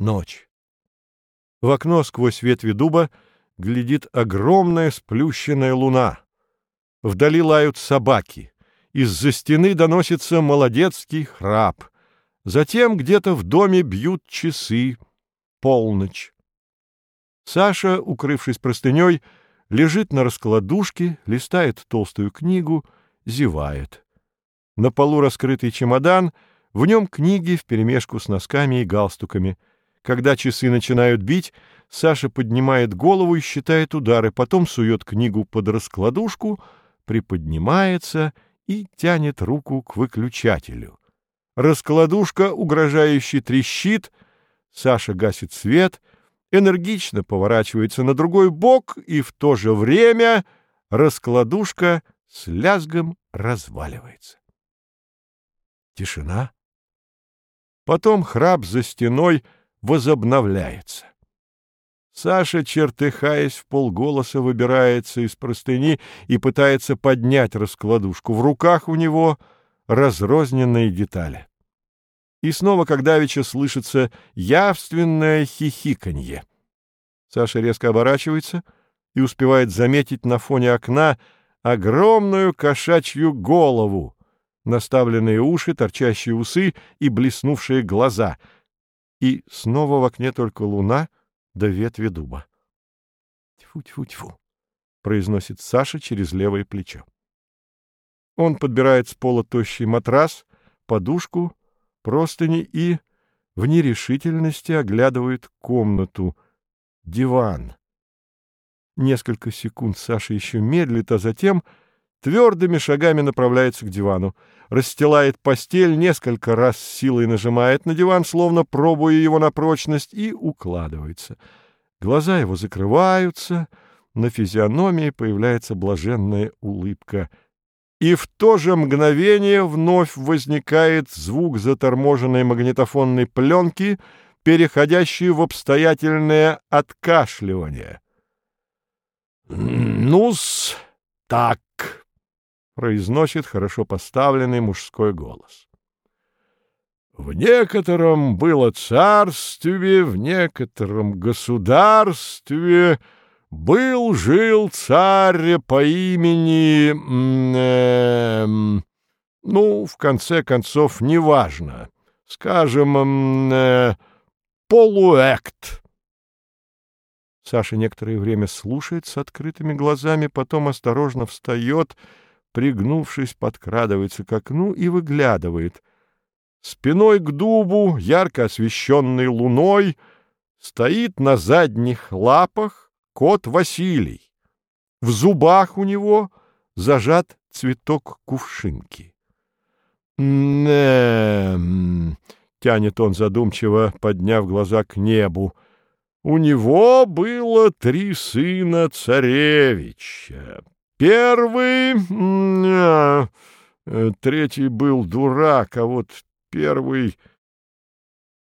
Ночь. В окно сквозь ветви дуба глядит огромная сплющенная луна. Вдали лают собаки. Из-за стены доносится молодецкий храп. Затем где-то в доме бьют часы. Полночь. Саша, укрывшись простыней, лежит на раскладушке, листает толстую книгу, зевает. На полу раскрытый чемодан, в нем книги вперемешку с носками и галстуками. Когда часы начинают бить, Саша поднимает голову и считает удары, потом сует книгу под раскладушку, приподнимается и тянет руку к выключателю. Раскладушка угрожающе трещит, Саша гасит свет, энергично поворачивается на другой бок, и в то же время раскладушка с лязгом разваливается. Тишина. Потом храп за стеной возобновляется. Саша, чертыхаясь в полголоса, выбирается из простыни и пытается поднять раскладушку. В руках у него разрозненные детали. И снова, как давеча, слышится явственное хихиканье. Саша резко оборачивается и успевает заметить на фоне окна огромную кошачью голову, наставленные уши, торчащие усы и блеснувшие глаза. И снова в окне только луна да ветви дуба. «Тьфу-тьфу-тьфу», — произносит Саша через левое плечо. Он подбирает с пола тощий матрас, подушку, простыни и в нерешительности оглядывает комнату. Диван. Несколько секунд Саша еще медлит, а затем твердыми шагами направляется к дивану, расстилает постель, несколько раз силой нажимает на диван, словно пробуя его на прочность, и укладывается. Глаза его закрываются, на физиономии появляется блаженная улыбка. И в то же мгновение вновь возникает звук заторможенной магнитофонной пленки, переходящий в обстоятельное откашливание. «Ну-с, так», произносит хорошо поставленный мужской голос. В некотором было царстве, в некотором государстве был-жил царь по имени... Э, ну, в конце концов, неважно. Скажем, э, полуэкт. Саша некоторое время слушает с открытыми глазами, потом осторожно встает пригнувшись, подкрадывается к окну и выглядывает. Спиной к дубу, ярко освещенный луной, стоит на задних лапах кот Василий. В зубах у него зажат цветок кувшинки. «Не-м-м», тянет он задумчиво, подняв глаза к небу. У него было три сына царевича. Первый... А, третий был дурак, а вот первый